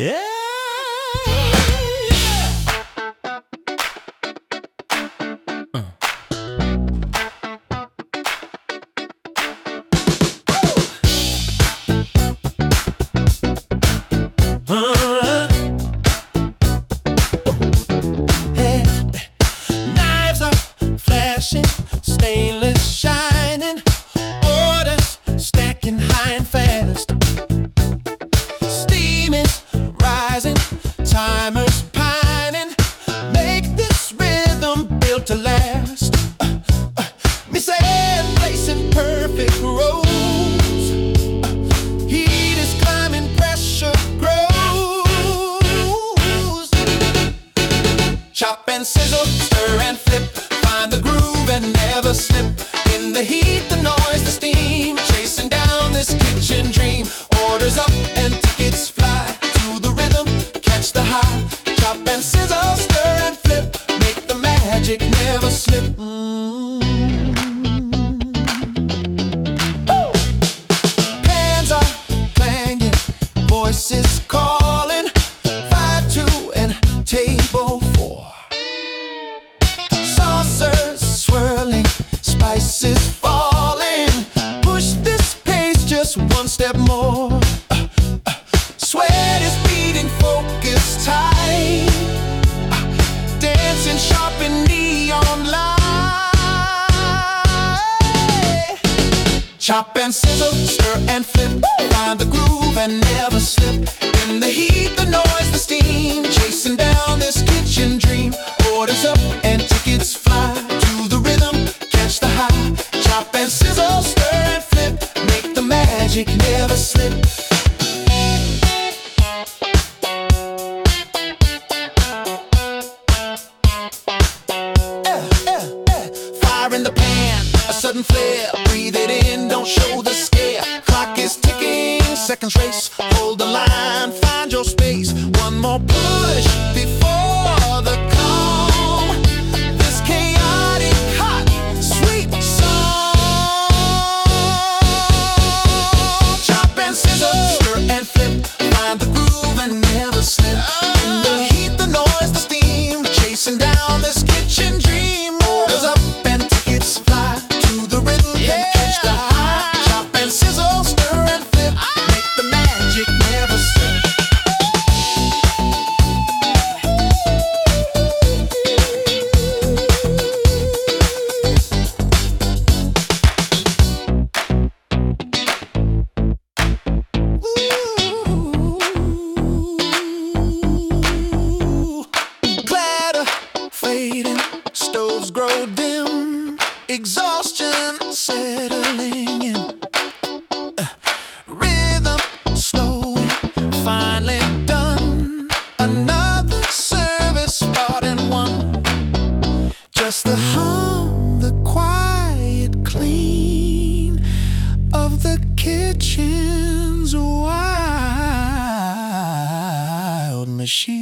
Yeah. Uh. Knives are flashing, stainless shining, to last. Uh, uh, me perfect rows. Heat is climbing, pressure grows. Chop and sizzle, stir and flip. Find the groove and never slip. In the heat, the noise, the steam. Chasing down this kitchen dream. Orders up and tickets fly. To the rhythm, catch the high. Chop and sizzle, stir and flip. Make the magic just one step more. Uh, uh, Sweat is beating, focus tight. Uh, Dancing sharp in neon light. Chop and sizzle, stir and flip. Find the groove and never slip. In the heat, the noise, the steam. Magic never slip. Eh, eh, eh. Fire in the pan, a sudden flare. Breathe it in, don't show the scare. Clock is ticking, seconds race. Hold the line, find your space. One more push stoves grow dim, exhaustion settling in. Uh, Rhythm finally done. Another service. Just the hum, the quiet clean of the kitchen's wild machine.